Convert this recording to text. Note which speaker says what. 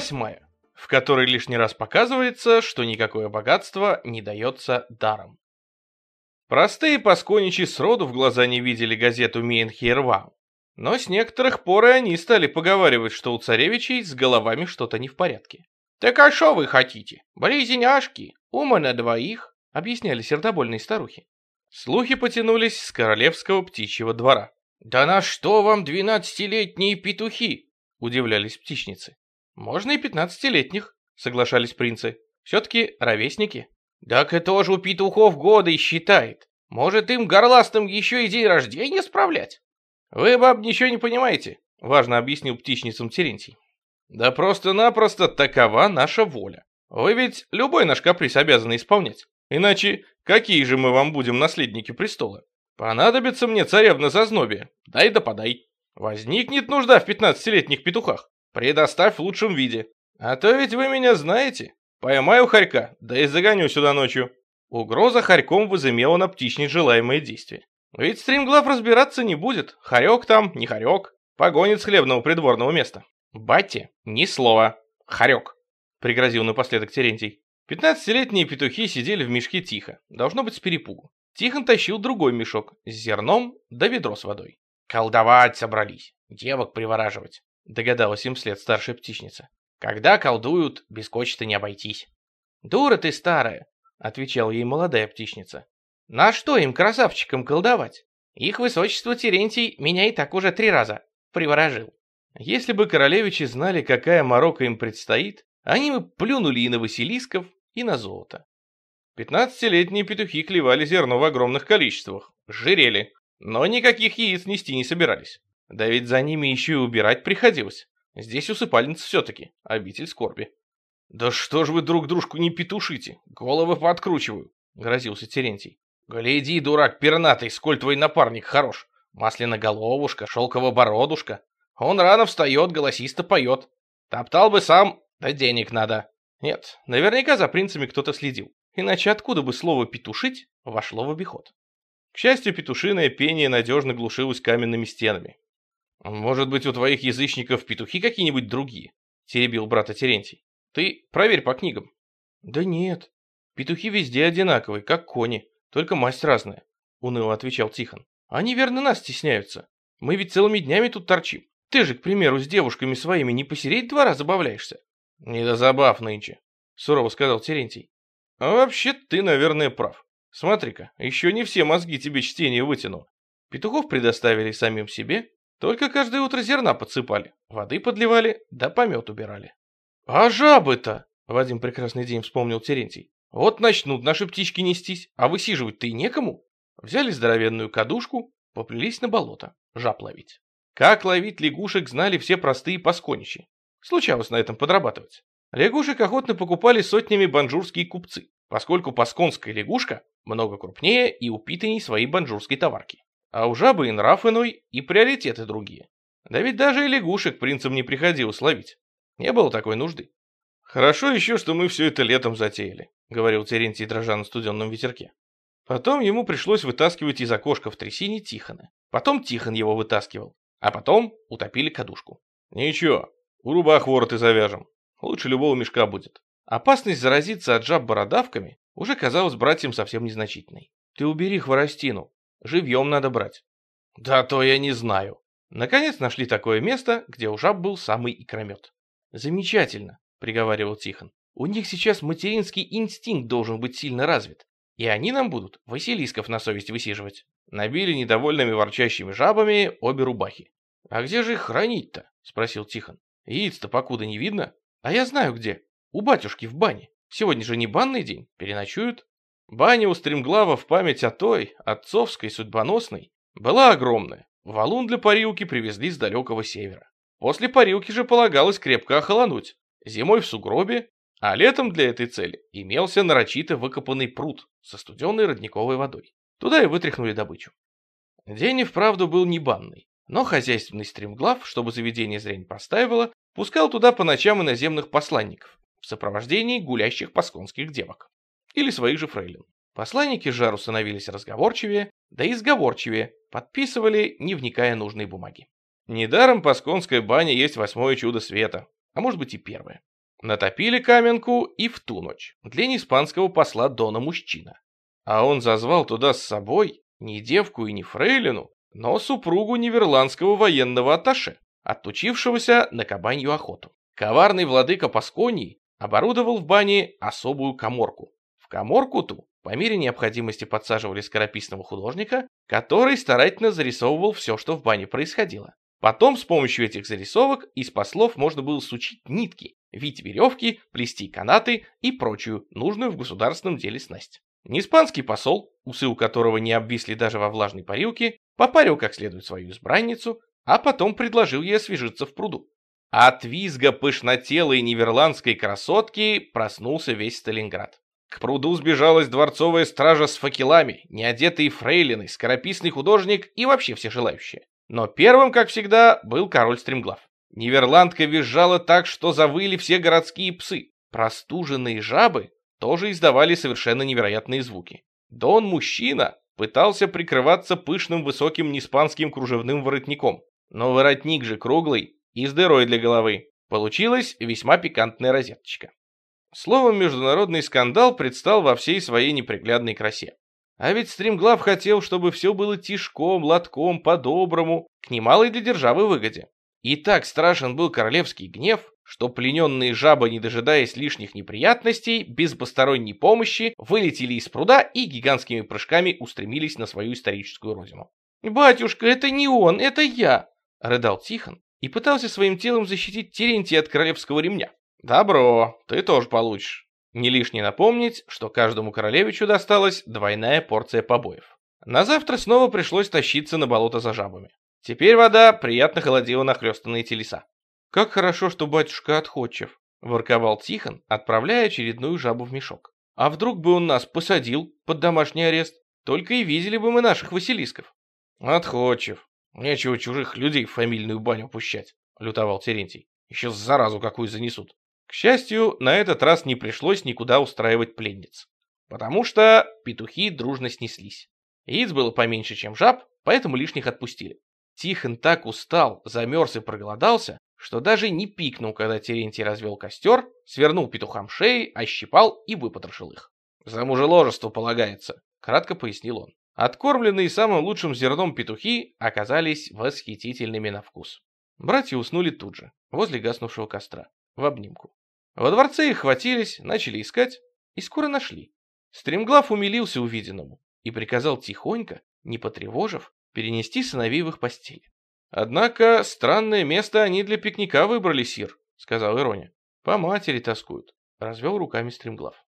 Speaker 1: Восьмая, в которой лишний раз показывается, что никакое богатство не дается даром. Простые пасконичи сроду в глаза не видели газету Мейнхейрвау, но с некоторых пор и они стали поговаривать, что у царевичей с головами что-то не в порядке. «Так а что вы хотите? Близняшки, ума на двоих», — объясняли сердобольные старухи. Слухи потянулись с королевского птичьего двора. «Да на что вам двенадцатилетние петухи?» — удивлялись птичницы. «Можно и пятнадцатилетних», — соглашались принцы. «Все-таки ровесники». «Так это же у петухов годы считает. Может, им горластым еще и день рождения справлять?» «Вы, баб, ничего не понимаете», — важно объяснил птичницам Терентий. «Да просто-напросто такова наша воля. Вы ведь любой наш каприз обязаны исполнять. Иначе какие же мы вам будем наследники престола? Понадобится мне царевна зазнобия. Дай да подай. Возникнет нужда в пятнадцатилетних петухах. Предоставь в лучшем виде. А то ведь вы меня знаете. Поймаю хорька, да и загоню сюда ночью. Угроза хорьком возымела на птичник желаемое действие. Ведь стримглав разбираться не будет. Хорек там, не хорек. Погонит с хлебного придворного места. Батя, ни слова. Хорек. Пригрозил напоследок Терентий. Пятнадцатилетние петухи сидели в мешке тихо. Должно быть с перепугу. Тихон тащил другой мешок с зерном да ведро с водой. Колдовать собрались. Девок привораживать догадалась им вслед старшая птичница. Когда колдуют, без кочета не обойтись. Дура ты старая, отвечала ей молодая птичница. На что им, красавчикам, колдовать? Их высочество Терентий меня и так уже три раза приворожил. Если бы королевичи знали, какая морока им предстоит, они бы плюнули и на Василисков, и на золото. Пятнадцатилетние петухи клевали зерно в огромных количествах, жирели, но никаких яиц нести не собирались. Да ведь за ними еще и убирать приходилось. Здесь усыпальница все-таки, обитель скорби. «Да что ж вы друг дружку не петушите? Головы подкручиваю!» — грозился Терентий. «Гляди, дурак пернатый, сколь твой напарник хорош! Масляноголовушка, шелково-бородушка. Он рано встает, голосисто поет. Топтал бы сам, да денег надо. Нет, наверняка за принцами кто-то следил. Иначе откуда бы слово «петушить» вошло в обиход? К счастью, петушиное пение надежно глушилось каменными стенами. «Может быть, у твоих язычников петухи какие-нибудь другие?» — теребил брата Терентий. «Ты проверь по книгам». «Да нет, петухи везде одинаковые, как кони, только масть разная», — уныло отвечал Тихон. «Они верно нас стесняются. Мы ведь целыми днями тут торчим. Ты же, к примеру, с девушками своими не посереть двора забавляешься?» «Не до забав нынче», — сурово сказал Терентий. «А вообще ты, наверное, прав. Смотри-ка, еще не все мозги тебе чтение вытянуло. Петухов предоставили самим себе, только каждое утро зерна подсыпали, воды подливали, да помет убирали. «А жабы-то!» — в один прекрасный день вспомнил Терентий. «Вот начнут наши птички нестись, а высиживать-то и некому». Взяли здоровенную кадушку, поплелись на болото, жаб ловить. Как ловить лягушек знали все простые пасконищи. Случалось на этом подрабатывать. Лягушек охотно покупали сотнями банжурские купцы, поскольку пасконская лягушка много крупнее и упитанней своей банжурской товарки. А у жабы и нрав иной, и приоритеты другие. Да ведь даже и лягушек принцам не приходилось ловить. Не было такой нужды. «Хорошо еще, что мы все это летом затеяли», — говорил Терентий, дрожа на студенном ветерке. Потом ему пришлось вытаскивать из окошка в трясине Тихона. Потом Тихон его вытаскивал. А потом утопили кадушку. «Ничего, у рубах вороты завяжем. Лучше любого мешка будет». Опасность заразиться от жаб бородавками уже казалась братьям совсем незначительной. «Ты убери хворостину», Живьем надо брать. Да то я не знаю. Наконец нашли такое место, где у жаб был самый икромет. Замечательно, приговаривал Тихон. У них сейчас материнский инстинкт должен быть сильно развит. И они нам будут Василисков на совесть высиживать. Набили недовольными ворчащими жабами обе рубахи. «А где же их хранить-то?» — спросил Тихон. «Яиц-то покуда не видно. А я знаю где. У батюшки в бане. Сегодня же не банный день. Переночуют». Баня у стремглава в память о той, отцовской, судьбоносной, была огромная. Валун для парилки привезли с далекого севера. После парилки же полагалось крепко охолонуть. Зимой в сугробе, а летом для этой цели имелся нарочито выкопанный пруд со студенной родниковой водой. Туда и вытряхнули добычу. День и вправду был не банный, но хозяйственный стремглав, чтобы заведение зря не простаивало, пускал туда по ночам иноземных посланников в сопровождении гулящих пасконских девок или своих же фрейлин. Посланники жару становились разговорчивее, да и сговорчивее, подписывали, не вникая нужные бумаги. Недаром Пасконская баня есть восьмое чудо света, а может быть и первое. Натопили каменку и в ту ночь, для неиспанского посла Дона Мужчина. А он зазвал туда с собой не девку и не фрейлину, но супругу ниверландского военного атташе, оттучившегося на кабанью охоту. Коварный владыка Пасконии оборудовал в бане особую коморку. Коморку ту по мере необходимости подсаживали скорописного художника, который старательно зарисовывал все, что в бане происходило. Потом с помощью этих зарисовок из послов можно было сучить нитки, вить веревки, плести канаты и прочую, нужную в государственном деле снасть. Неиспанский посол, усы у которого не обвисли даже во влажной парилке, попарил как следует свою избранницу, а потом предложил ей освежиться в пруду. От визга пышнотелой ниверландской красотки проснулся весь Сталинград. К пруду сбежалась дворцовая стража с факелами, неодетые фрейлины, скорописный художник и вообще все желающие. Но первым, как всегда, был король Стремглав. Ниверландка визжала так, что завыли все городские псы. Простуженные жабы тоже издавали совершенно невероятные звуки. Дон мужчина пытался прикрываться пышным высоким неспанским кружевным воротником, но воротник же круглый и с дырой для головы. Получилась весьма пикантная розеточка. Словом, международный скандал предстал во всей своей неприглядной красе. А ведь Стримглав хотел, чтобы все было тишком, лотком, по-доброму, к немалой для державы выгоде. И так страшен был королевский гнев, что плененные жабы, не дожидаясь лишних неприятностей, без посторонней помощи, вылетели из пруда и гигантскими прыжками устремились на свою историческую родину. «Батюшка, это не он, это я!» — рыдал Тихон и пытался своим телом защитить Терентия от королевского ремня. «Добро, ты тоже получишь». Не лишне напомнить, что каждому королевичу досталась двойная порция побоев. На завтра снова пришлось тащиться на болото за жабами. Теперь вода приятно холодила нахлёстанные телеса. «Как хорошо, что батюшка отходчив», — ворковал Тихон, отправляя очередную жабу в мешок. «А вдруг бы он нас посадил под домашний арест? Только и видели бы мы наших Василисков». «Отходчив. Нечего чужих людей в фамильную баню пущать», — лютовал Терентий. «Еще заразу какую занесут». К счастью, на этот раз не пришлось никуда устраивать пленниц. Потому что петухи дружно снеслись. Яиц было поменьше, чем жаб, поэтому лишних отпустили. Тихон так устал, замерз и проголодался, что даже не пикнул, когда Терентий развел костер, свернул петухам шеи, ощипал и выпотрошил их. «За мужеложество полагается», — кратко пояснил он. Откормленные самым лучшим зерном петухи оказались восхитительными на вкус. Братья уснули тут же, возле гаснувшего костра, в обнимку. Во дворце их хватились, начали искать и скоро нашли. Стремглав умилился увиденному и приказал тихонько, не потревожив, перенести сыновей в их постель. «Однако странное место они для пикника выбрали, Сир», — сказал Ироня. «По матери тоскуют», — развел руками Стремглав.